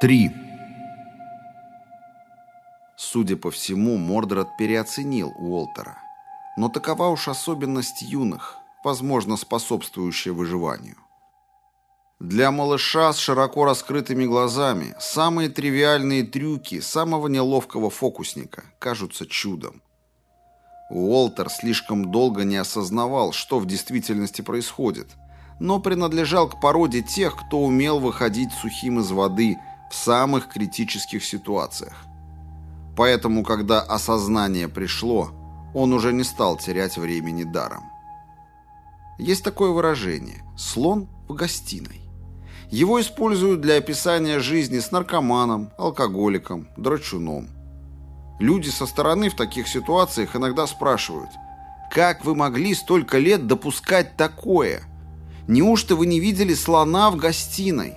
3. Судя по всему, Мордред переоценил Уолтера. Но такова уж особенность юных, возможно, способствующая выживанию. Для малыша с широко раскрытыми глазами самые тривиальные трюки самого неловкого фокусника кажутся чудом. Уолтер слишком долго не осознавал, что в действительности происходит, но принадлежал к породе тех, кто умел выходить сухим из воды в самых критических ситуациях. Поэтому, когда осознание пришло, он уже не стал терять времени даром. Есть такое выражение «слон в гостиной». Его используют для описания жизни с наркоманом, алкоголиком, драчуном. Люди со стороны в таких ситуациях иногда спрашивают, «Как вы могли столько лет допускать такое? Неужто вы не видели слона в гостиной?»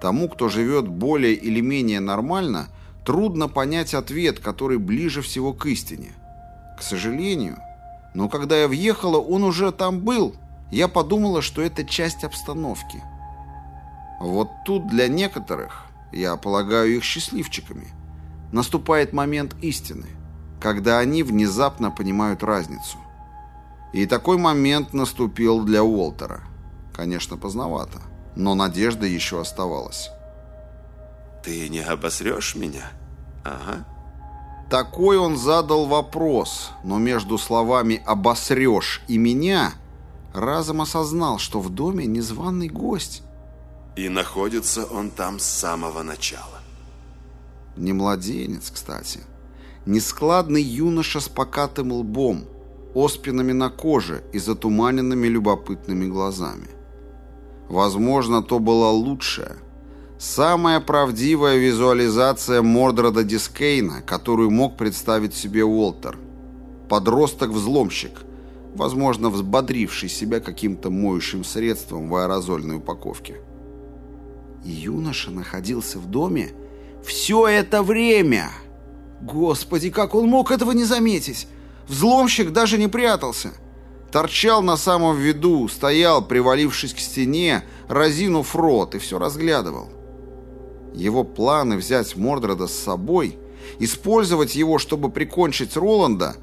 Тому, кто живет более или менее нормально, трудно понять ответ, который ближе всего к истине. К сожалению. Но когда я въехала, он уже там был. Я подумала, что это часть обстановки. Вот тут для некоторых, я полагаю их счастливчиками, наступает момент истины, когда они внезапно понимают разницу. И такой момент наступил для Уолтера. Конечно, поздновато но надежда еще оставалась. «Ты не обосрешь меня? Ага». Такой он задал вопрос, но между словами «обосрешь» и «меня» разом осознал, что в доме незваный гость. И находится он там с самого начала. Не младенец, кстати. Нескладный юноша с покатым лбом, оспинами на коже и затуманенными любопытными глазами. Возможно, то была лучшая, самая правдивая визуализация Мордрода Дискейна, которую мог представить себе Уолтер. Подросток-взломщик, возможно, взбодривший себя каким-то моющим средством в аэрозольной упаковке. И юноша находился в доме все это время. Господи, как он мог этого не заметить? Взломщик даже не прятался. Торчал на самом виду, стоял, привалившись к стене, разинув рот, и все разглядывал. Его планы взять Мордрода с собой, использовать его, чтобы прикончить Роланда,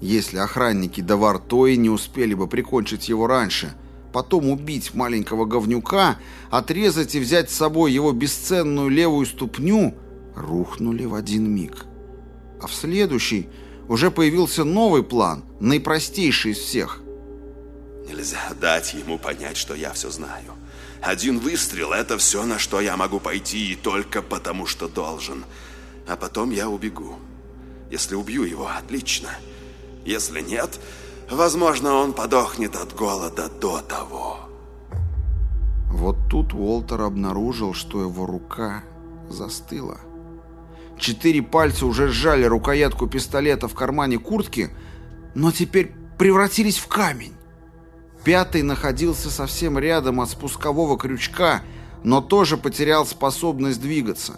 если охранники Давартои не успели бы прикончить его раньше, потом убить маленького говнюка, отрезать и взять с собой его бесценную левую ступню, рухнули в один миг. А в следующий уже появился новый план, наипростейший из всех – Нельзя дать ему понять, что я все знаю. Один выстрел — это все, на что я могу пойти, и только потому, что должен. А потом я убегу. Если убью его, отлично. Если нет, возможно, он подохнет от голода до того. Вот тут Уолтер обнаружил, что его рука застыла. Четыре пальца уже сжали рукоятку пистолета в кармане куртки, но теперь превратились в камень. Пятый находился совсем рядом от спускового крючка, но тоже потерял способность двигаться.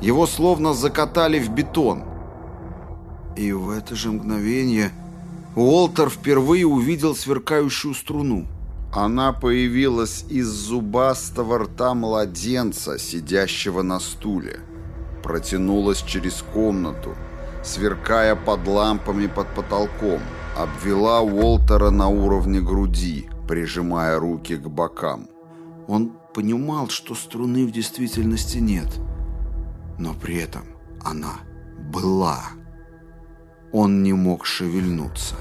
Его словно закатали в бетон. И в это же мгновение Уолтер впервые увидел сверкающую струну. Она появилась из зубастого рта младенца, сидящего на стуле. Протянулась через комнату, сверкая под лампами под потолком обвела Уолтера на уровне груди, прижимая руки к бокам. Он понимал, что струны в действительности нет, но при этом она была. Он не мог шевельнуться.